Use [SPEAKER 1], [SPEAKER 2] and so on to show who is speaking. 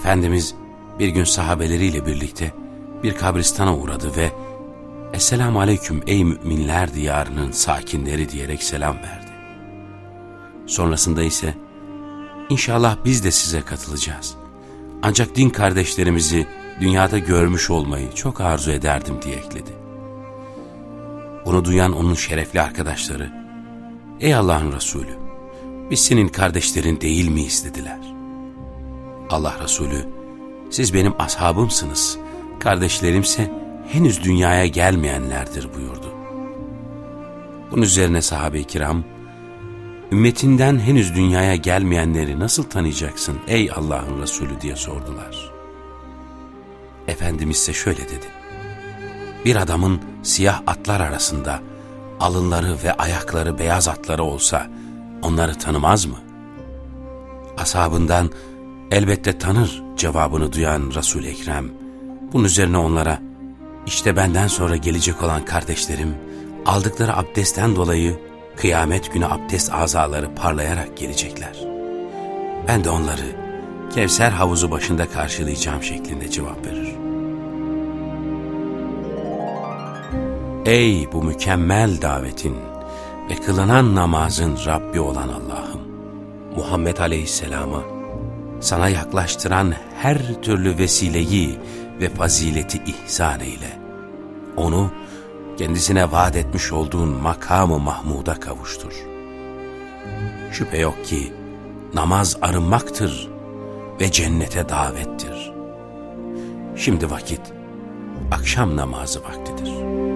[SPEAKER 1] Efendimiz bir gün sahabeleriyle birlikte bir kabristana uğradı ve Esselamu Aleyküm ey müminler diyarının sakinleri diyerek selam verdi. Sonrasında ise İnşallah biz de size katılacağız. Ancak din kardeşlerimizi dünyada görmüş olmayı çok arzu ederdim diye ekledi. Bunu duyan onun şerefli arkadaşları, Ey Allah'ın Resulü, biz senin kardeşlerin değil miyiz dediler. Allah Resulü, siz benim ashabımsınız, kardeşlerimse henüz dünyaya gelmeyenlerdir buyurdu. Bunun üzerine sahabe-i kiram, ümmetinden henüz dünyaya gelmeyenleri nasıl tanıyacaksın ey Allah'ın Resulü diye sordular. Efendimiz ise şöyle dedi. Bir adamın siyah atlar arasında alınları ve ayakları beyaz atları olsa onları tanımaz mı? Ashabından elbette tanır cevabını duyan Resul Ekrem bunun üzerine onlara işte benden sonra gelecek olan kardeşlerim aldıkları abdestten dolayı kıyamet günü abdest azaları parlayarak gelecekler. Ben de onları Kevser havuzu başında karşılayacağım şeklinde cevap verir. Ey bu mükemmel davetin ve kılınan namazın Rabbi olan Allah'ım! Muhammed Aleyhisselam'a sana yaklaştıran her türlü vesileyi ve fazileti ihsan eyle. Onu kendisine vaat etmiş olduğun makamı Mahmud'a kavuştur. Şüphe yok ki namaz arınmaktır ve cennete davettir. Şimdi vakit akşam namazı vaktidir.''